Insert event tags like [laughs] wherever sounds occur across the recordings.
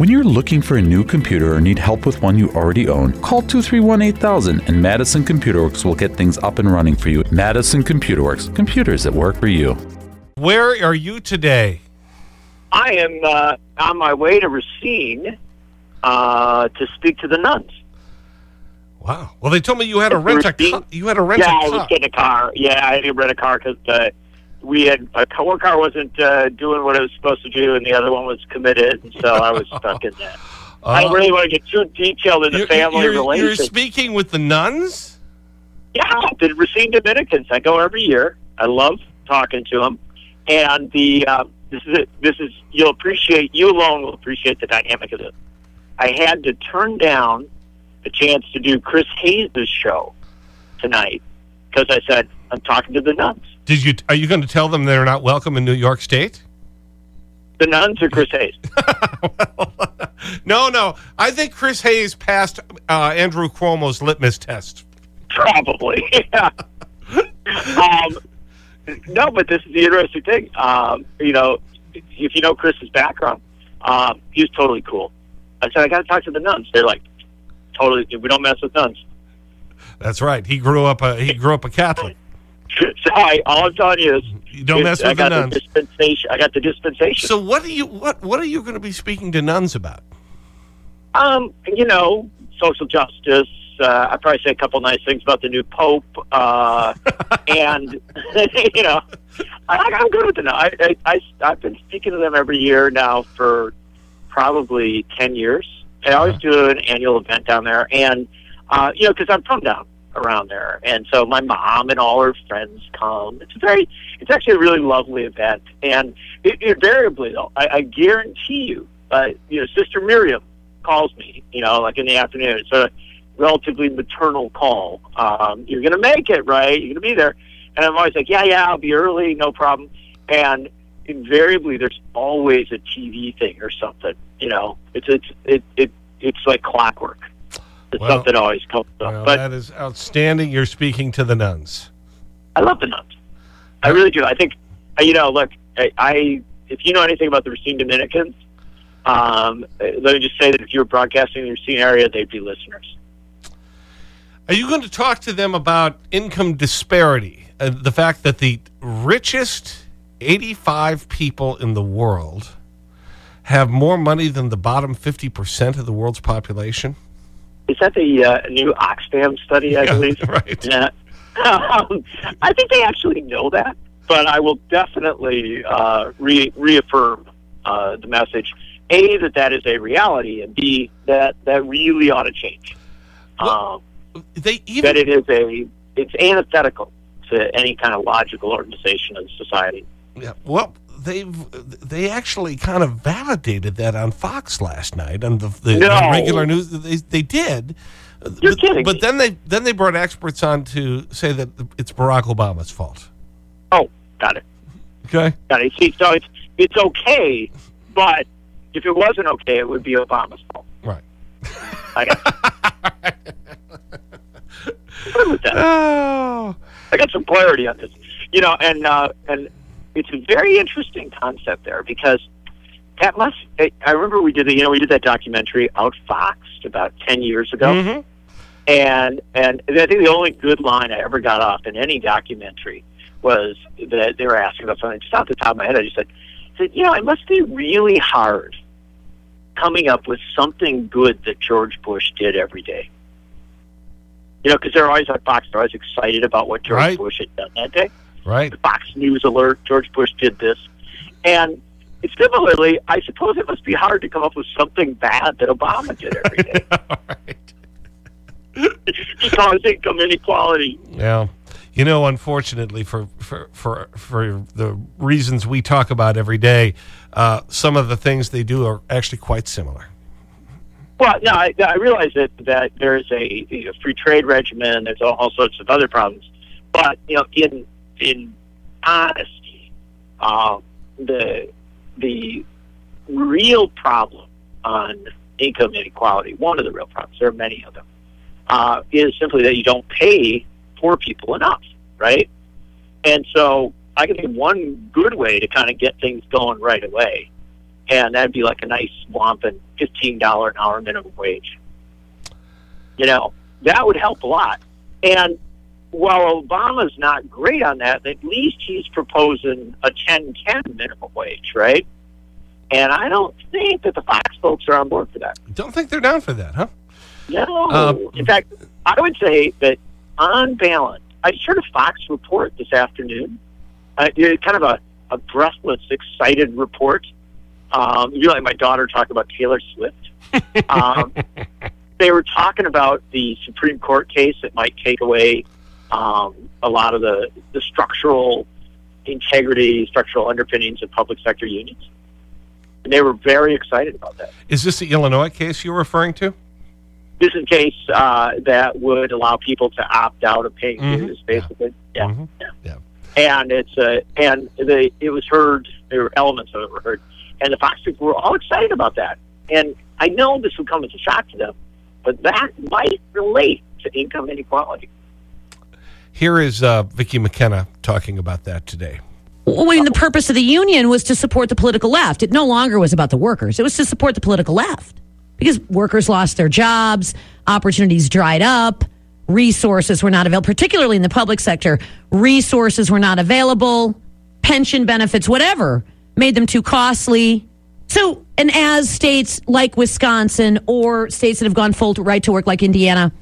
When you're looking for a new computer or need help with one you already own, call 231 8000 and Madison Computer Works will get things up and running for you. Madison Computer Works, computers that work for you. Where are you today? I am uh, on my way to Racine uh, to speak to the nuns. Wow. Well, they told me you had to rent a car. You had to rent yeah, a I car. was getting a car. Yeah, I had to rent a car because uh, we had a car, wasn't uh, doing what it was supposed to do, and the other one was committed, and so I was stuck in that. I don't Uh, really want to get too detailed in the family you're, You're speaking with the nuns? Yeah, the Racine Dominicans. I go every year. I love talking to them, and the uh, this is it. This is you'll appreciate. You alone will appreciate the dynamic of this. I had to turn down the chance to do Chris Hayes' show tonight because I said I'm talking to the nuns. Did you, are you going to tell them they're not welcome in New York State? The nuns or Chris Hayes? [laughs] no, no. I think Chris Hayes passed uh, Andrew Cuomo's litmus test. Probably. [laughs] Yeah. [laughs] um, no, but this is the interesting thing. Um, you know, if you know Chris's background, um, he was totally cool. I said, I got to talk to the nuns. They're like, totally, we don't mess with nuns. That's right. He grew up a, he grew up a Catholic. So all I'm telling you is, You don't mess I with the got nuns. dispensation. I got the dispensation. So what are you, what, what are you going to be speaking to nuns about? Um, you know, social justice. Uh, I probably say a couple nice things about the new pope, uh, [laughs] and [laughs] you know, I, I'm good with it. I, I, I I've been speaking to them every year now for probably ten years. I always do an annual event down there, and uh, you know, because I'm from down around there, and so my mom and all her friends come. It's a very, it's actually a really lovely event, and it, invariably though, I, I guarantee you, uh, you know, Sister Miriam calls me, you know, like in the afternoon. It's a relatively maternal call. Um, you're going to make it, right? You're going to be there. And I'm always like, yeah, yeah, I'll be early, no problem. And invariably, there's always a TV thing or something. You know, it's it's it, it it's like clockwork. It's Well- something always comes up. Well, but that is outstanding. You're speaking to the nuns. I love the nuns. I really do. I think, uh, you know, look, I, I if you know anything about the Racine Dominicans, um, uh, let me just say that if you were broadcasting in the Racine area, they'd be listeners. Are you going to talk to them about income disparity? Uh, the fact that the richest 85 people in the world have more money than the bottom 50% of the world's population? Is that the uh, new Oxfam study? I Yeah, believe. [laughs] right. Yeah. Um, I think they actually know that, but I will definitely uh, re- reaffirm uh, the message: a that that is a reality, and b that that really ought to change. Well, um, They even that it is a it's antithetical to any kind of logical organization of society. Yeah, well, they've they actually kind of validated that on Fox last night on the, the, No. regular news. They, they did. You're but, kidding But me. then they then they brought experts on to say that it's Barack Obama's fault. Oh, got it. Okay. Got it. See, so it's it's okay, but if it wasn't okay, it would be Obama's fault. Right. I got. [laughs] Good with that. Oh. I got some clarity on this. You know, and uh, and it's a very interesting concept there because that must. I I remember we did the you know we did that documentary Outfoxed about ten years ago, Mhm. and and I think the only good line I ever got off in any documentary was that they were asking about something. Just off the top of my head, I just said, said you know, it must be really hard coming up with something good that George Bush did every day. You know, because they're always on Fox, they're always excited about what George Right. Bush had done that day. Right. Fox News alert, George Bush did this. And similarly, I suppose it must be hard to come up with something bad that Obama did every day. [laughs] All right. [laughs] because income inequality. Yeah. You know, unfortunately, for, for, for, for the reasons we talk about every day, uh, some of the things they do are actually quite similar. Well, no, I, I realize that, that there's a, you know, free trade regimen, there's all, all sorts of other problems. But, you know, in, in honesty, um, the, the real problem on income inequality, one of the real problems, there are many of them, uh, is simply that you don't pay poor people enough, right? And so I can think one good way to kind of get things going right away, and that'd be like a nice swamp and $15 an hour minimum wage. You know, that would help a lot. And while Obama's not great on that, at least he's proposing a 10-10 minimum wage, right? And I don't think that the Fox folks are on board for that. Don't think they're down for that, huh? No. Um, In fact, I would say that on balance, I heard a Fox report this afternoon. Uh, it's kind of a, a breathless, excited report. Um, you know, like my daughter talking about Taylor Swift. [laughs] Um, they were talking about the Supreme Court case that might take away um, a lot of the, the structural integrity, structural underpinnings of public sector unions. And they were very excited about that. Is this the Illinois case you're referring to? This is a case uh, that would allow people to opt out of paying Mhm. dues, basically. Yeah. Mhm. yeah. Yeah. And it's uh, and the it was heard. There were elements of it were heard, and the Fox people were all excited about that. And I know this would come as a shock to them, but that might relate to income inequality. Here is uh, Vicki McKenna talking about that today. I mean, the purpose of the union was to support the political left. It no longer was about the workers. It was to support the political left because workers lost their jobs, opportunities dried up, resources were not available, particularly in the public sector. Resources were not available, pension benefits, whatever, made them too costly. So, and as states like Wisconsin or states that have gone full right to work like Indiana,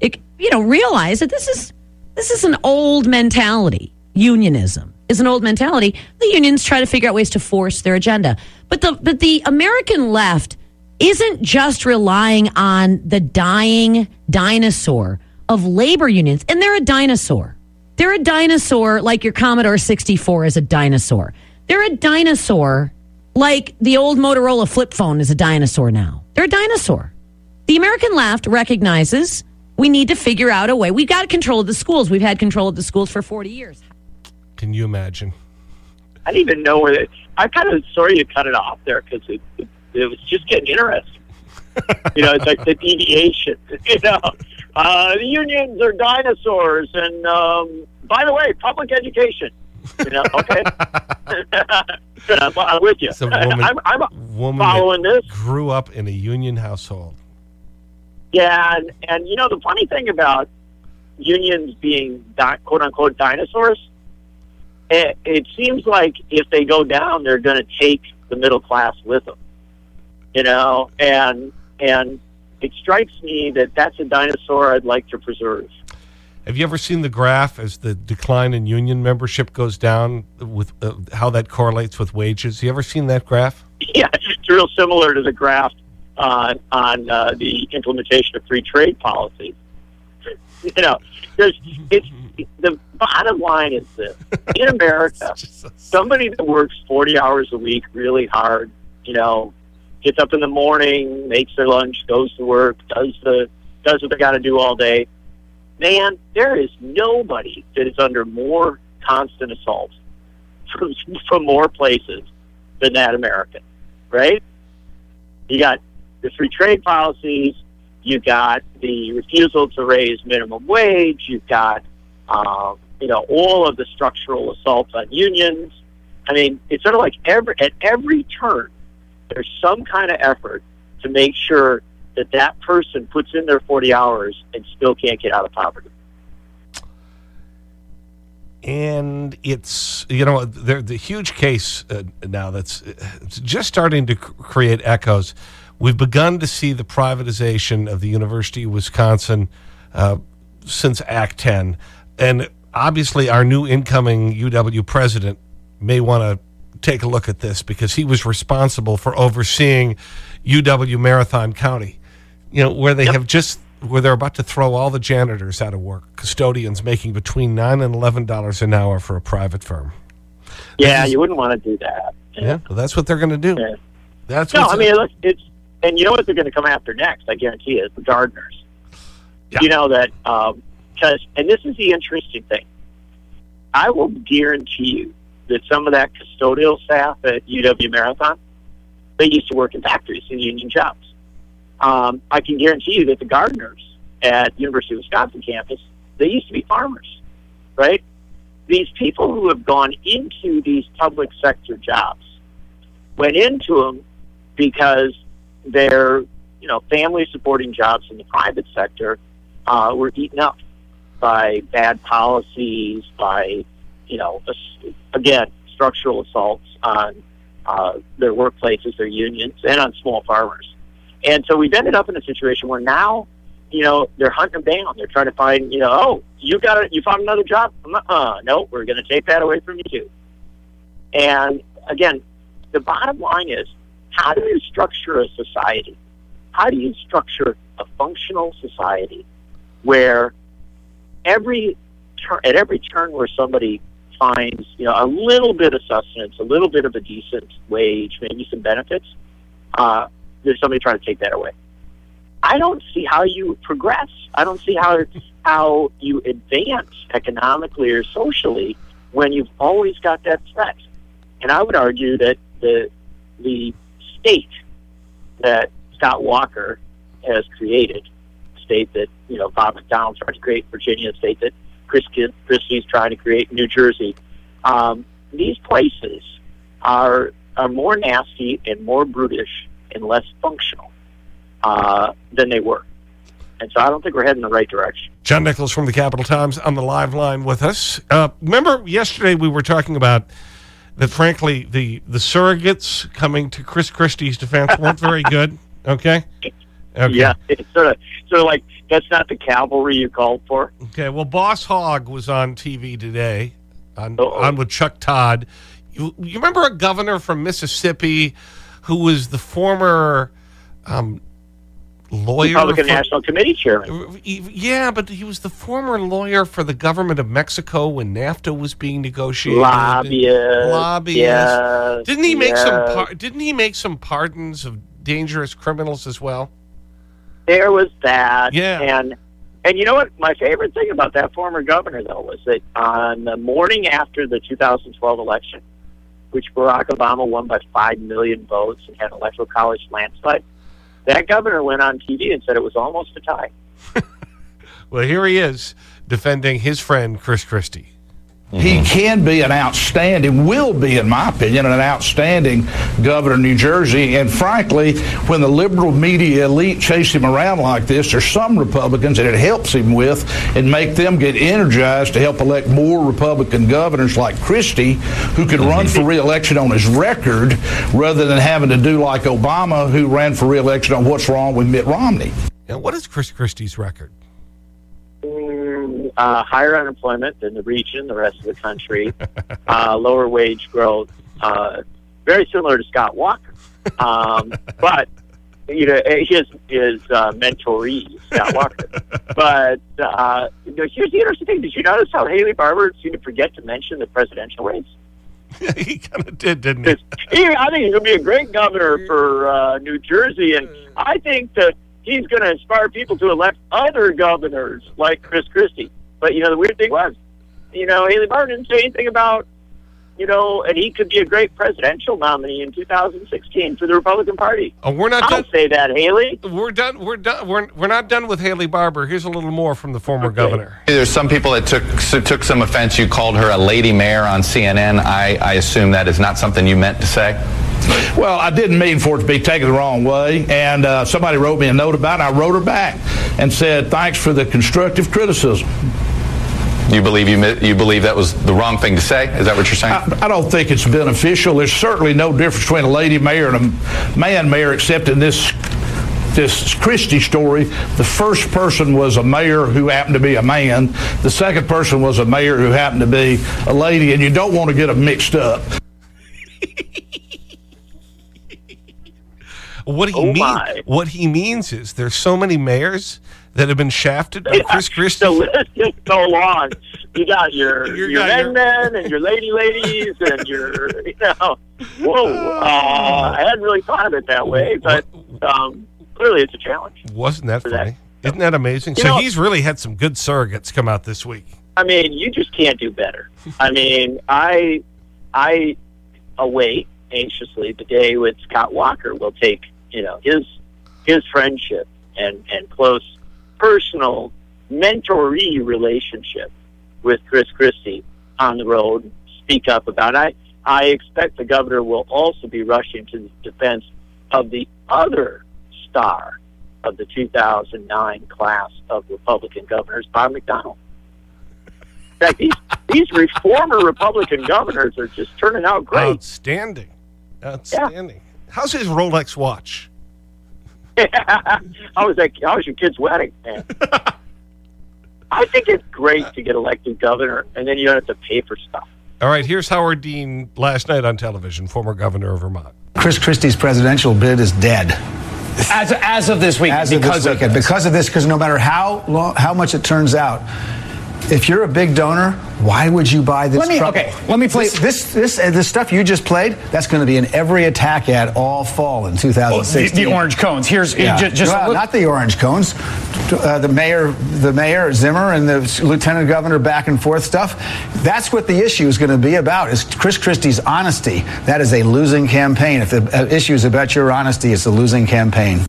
it, you know, realize that this is this is an old mentality. Unionism is an old mentality. The unions try to figure out ways to force their agenda, but the but the American left isn't just relying on the dying dinosaur of labor unions, and they're a dinosaur. They're a dinosaur like your Commodore 64 is a dinosaur. They're a dinosaur like the old Motorola flip phone is a dinosaur now. They're a dinosaur. The American left recognizes we need to figure out a way. We've got control of the schools. We've had control of the schools for 40 years. Can you imagine? I didn't even know where. They, I kind of sorry you cut it off there because it, it it was just getting interesting. you know, it's like the deviation. [laughs] You know, uh, the unions are dinosaurs, and um, by the way, public education. You know, okay. [laughs] I'm, I'm with you. It's a woman, [laughs] I'm, I'm woman following this. grew up in a union household. Yeah, and, and you know the funny thing about unions being di- quote unquote dinosaurs, it, it seems like if they go down, they're going to take the middle class with them. You know, and and it strikes me that that's a dinosaur I'd like to preserve. Have you ever seen the graph as the decline in union membership goes down with uh, how that correlates with wages? You ever seen that graph? [laughs] Yeah, it's real similar to the graph on on uh, the implementation of free trade policies. You know, there's it's the bottom line is this: in America, [laughs] somebody that works 40 hours a week really hard, you know, gets up in the morning, makes their lunch, goes to work, does the does what they got to do all day. Man, there is nobody that is under more constant assault from from more places than that American, right? You got the free trade policies, You've got the refusal to raise minimum wage, you've got um, you know all of the structural assaults on unions. I mean, it's sort of like every at every turn, there's some kind of effort to make sure that that person puts in their 40 hours and still can't get out of poverty. And it's, you know, the, the huge case uh, now that's just starting to create echoes. We've begun to see the privatization of the University of Wisconsin uh, since Act 10. And obviously, our new incoming UW president may want to take a look at this because he was responsible for overseeing UW Marathon County, you know, where they have just, where they're about to throw all the janitors out of work, custodians making between 9 and $11 an hour for a private firm. Yeah, you wouldn't want to do that. Yeah, well, that's what they're going to do. Yeah. That's No, I mean, it's, and you know what they're going to come after next, I guarantee you, the gardeners. Yeah. You know that, because, and this is the interesting thing. I will guarantee you that some of that custodial staff at UW Marathon, they used to work in factories in union jobs. Um, I can guarantee you that the gardeners at University of Wisconsin campus, they used to be farmers, right? These people who have gone into these public sector jobs went into them because their you know family supporting jobs in the private sector uh, were eaten up by bad policies, by you know again structural assaults on uh, their workplaces, their unions, and on small farmers. And so we've ended up in a situation where now, you know, they're hunting them down. They're trying to find, you know, oh, you got it, you found another job? Uh, no, we're going to take that away from you. And again, the bottom line is, how do you structure a society? How do you structure a functional society where every turn, at every turn where somebody finds, you know, a little bit of sustenance, a little bit of a decent wage, maybe some benefits, uh, there's somebody trying to take that away. I don't see how you progress. I don't see how how you advance economically or socially when you've always got that threat. And I would argue that the the state that Scott Walker has created, state that you know Bob McDonnell's trying to create, Virginia, state that Chris Christie's trying to create, New Jersey. Um, these places are are more nasty and more brutish and less functional uh, than they were. And so I don't think we're heading in the right direction. John Nichols from the Capital Times on the live line with us. Uh, remember yesterday we were talking about that, frankly, the, the surrogates coming to Chris Christie's defense weren't very good, [laughs] okay? okay? Yeah, it's sort of, sort of like that's not the cavalry you called for. Okay, well, Boss Hogg was on TV today on, uh -oh. on with Chuck Todd. You, you remember a governor from Mississippi who was the former um, lawyer. Republican for, National Committee chairman. Yeah, but he was the former lawyer for the government of Mexico when NAFTA was being negotiated. Lobbyist. Lobbyist. Yes, didn't he make yes. some? Didn't he make some pardons of dangerous criminals as well? There was that. Yeah. And and you know what? My favorite thing about that former governor though was that on the morning after the 2012 election, which Barack Obama won by 5 million votes and had an electoral college landslide, that governor went on TV and said it was almost a tie. [laughs] well, here he is defending his friend, Chris Christie. He mm-hmm. can be an outstanding, will be, in my opinion, an outstanding governor of New Jersey. And frankly, when the liberal media elite chase him around like this, there's some Republicans that it helps him with and make them get energized to help elect more Republican governors like Christie, who could mm-hmm. run for reelection on his record rather than having to do like Obama, who ran for reelection on what's wrong with Mitt Romney. Now, what is Chris Christie's record? Uh, higher unemployment than the region, the rest of the country, [laughs] uh, lower wage growth, uh, very similar to Scott Walker. Um, [laughs] but you know, his his uh, mentoree, Scott Walker. [laughs] but uh, you know, here's the interesting thing: Did you notice how Haley Barbour seemed to forget to mention the presidential race? he kind of did, didn't he? he? I think he's going to be a great governor for uh, New Jersey, and I think that he's going to inspire people to elect other governors like Chris Christie. But, you know, the weird thing was, you know, Haley Barbour didn't say anything about, you know, and he could be a great presidential nominee in 2016 for the Republican Party. Oh, we're not I'll done. say that, Haley. We're done. We're done. We're, we're not done with Haley Barbour. Here's a little more from the former okay. governor. There's some people that took so took some offense. You called her a lady mayor on CNN. I, I assume that is not something you meant to say. Well, I didn't mean for it to be taken the wrong way, and uh, somebody wrote me a note about it. I wrote her back and said, "Thanks for the constructive criticism." You believe you you believe that was the wrong thing to say? Is that what you're saying? I, I, don't think it's beneficial. There's certainly no difference between a lady mayor and a man mayor, except in this this Christie story. The first person was a mayor who happened to be a man. The second person was a mayor who happened to be a lady, and you don't want to get them mixed up. What he oh mean, what he means is there's so many mayors that have been shafted by Chris Christie. the list is so long. You got your [laughs] your men men and your lady ladies and your [laughs] you know. Whoa! Uh, I hadn't really thought of it that way, but um, clearly it's a challenge. Wasn't that funny? That. Isn't that amazing? You so know, he's really had some good surrogates come out this week. I mean, you just can't do better. [laughs] I mean, I I await anxiously the day when Scott Walker will take you know his his friendship and and close personal mentoree relationship with Chris Christie on the road speak up about. I I expect the governor will also be rushing to the defense of the other star of the 2009 class of Republican governors, Bob McDonnell. In fact, these, these reformer Republican governors are just turning out great. Outstanding. Outstanding. How's his Rolex watch? How [laughs] was that? How was your kid's wedding, man? [laughs] I think it's great to get elected governor, and then you don't have to pay for stuff. All right, here's Howard Dean last night on television, former governor of Vermont. Chris Christie's presidential bid is dead. As, as of this week, As because of, this weekend. because of this, because no matter how long, how much it turns out, if you're a big donor, why would you buy this? Let me- trouble? okay, let me play- this this this, uh, this stuff you just played. That's going to be in every attack ad all fall in the, 2016. the orange cones. Here's Yeah. ju- just, Well, not the orange cones. Uh, the mayor, the mayor Zimmer, and the lieutenant governor back and forth stuff. That's what the issue is going to be about. Is Chris Christie's honesty? That is a losing campaign. If the uh, issue is about your honesty, it's a losing campaign.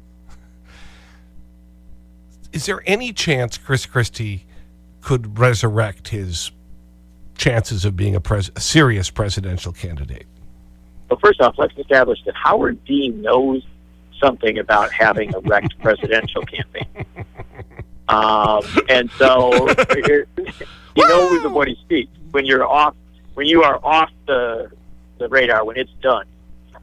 Is there any chance Chris Christie could resurrect his chances of being a, pres a serious presidential candidate? Well, first off, let's establish that Howard Dean knows something about having a wrecked [laughs] presidential campaign. Um, and so knows of what he speaks when you're off, when you are off the the radar when it's done.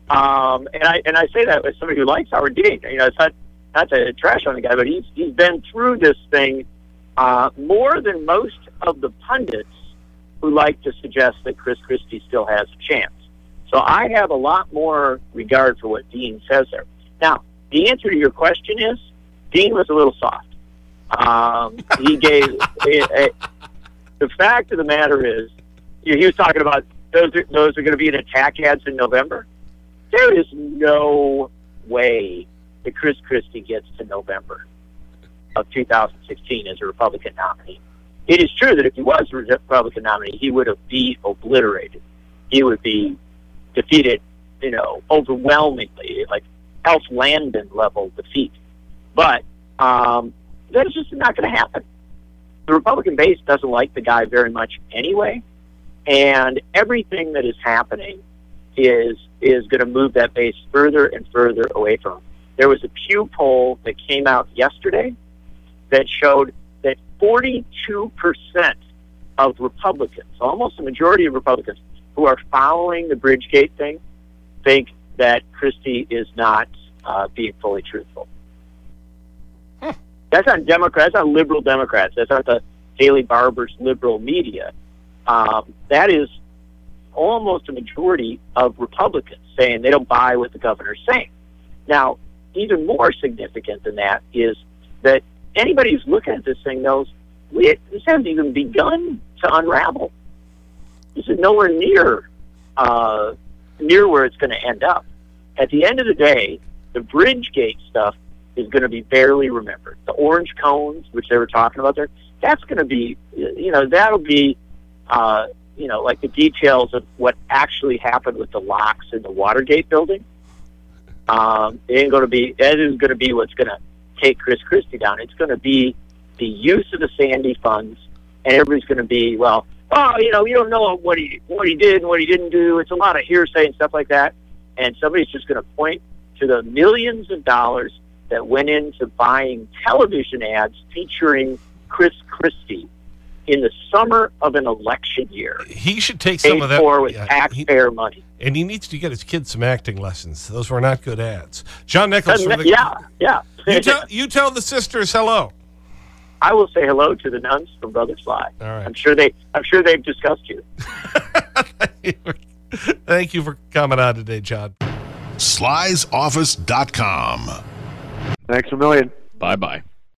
Um, and I and I say that as somebody who likes Howard Dean. You know, it's not not to trash on the guy, but he's he's been through this thing uh, more than most of the pundits who like to suggest that Chris Christie still has a chance. So I have a lot more regard for what Dean says there. Now, the answer to your question is Dean was a little soft. Um, he [laughs] gave a, a, the fact of the matter is he he was talking about those are, those are going to be in attack ads in November. There is no way that Chris Christie gets to November of 2016 as a Republican nominee. It is true that if he was a Republican nominee, he would have be obliterated. He would be defeated, you know, overwhelmingly, like Alf Landon level defeat. But um, that is just not going to happen. The Republican base doesn't like the guy very much anyway, and everything that is happening is is going to move that base further and further away from him. There was a Pew poll that came out yesterday that showed that 42% of Republicans, almost the majority of Republicans who are following the Bridgegate thing, think that Christie is not uh, being fully truthful. That's not Democrats. That's not liberal Democrats. That's not the Haley Barbour's liberal media. Um, that is almost a majority of Republicans saying they don't buy what the governor's saying. Now, even more significant than that is that anybody who's looking at this thing knows we, this hasn't even begun to unravel. This is nowhere near uh, near where it's going to end up. At the end of the day, the Bridgegate stuff is going to be barely remembered. The orange cones, which they were talking about there, that's going to be, you know, that'll be, uh, you know, like the details of what actually happened with the locks in the Watergate building. Um, it ain't going to be. That is going to be what's going to take Chris Christie down. It's going to be the use of the Sandy funds, and everybody's going to be well. Oh, you know, you don't know what he what he did and what he didn't do. It's a lot of hearsay and stuff like that. And somebody's just going to point to the millions of dollars that went into buying television ads featuring Chris Christie in the summer of an election year, He should take some of that. for with yeah, he- taxpayer money. And he needs to get his kids some acting lessons. Those were not good ads. John Nichols from uh, the. yeah, yeah. You tell, you tell the sisters hello. I will say hello to the nuns from Brother Sly. All right. I'm sure they. I'm sure they've discussed you. [laughs] Thank you for coming on today, John. slysoffice.com. Thanks a million. Bye bye.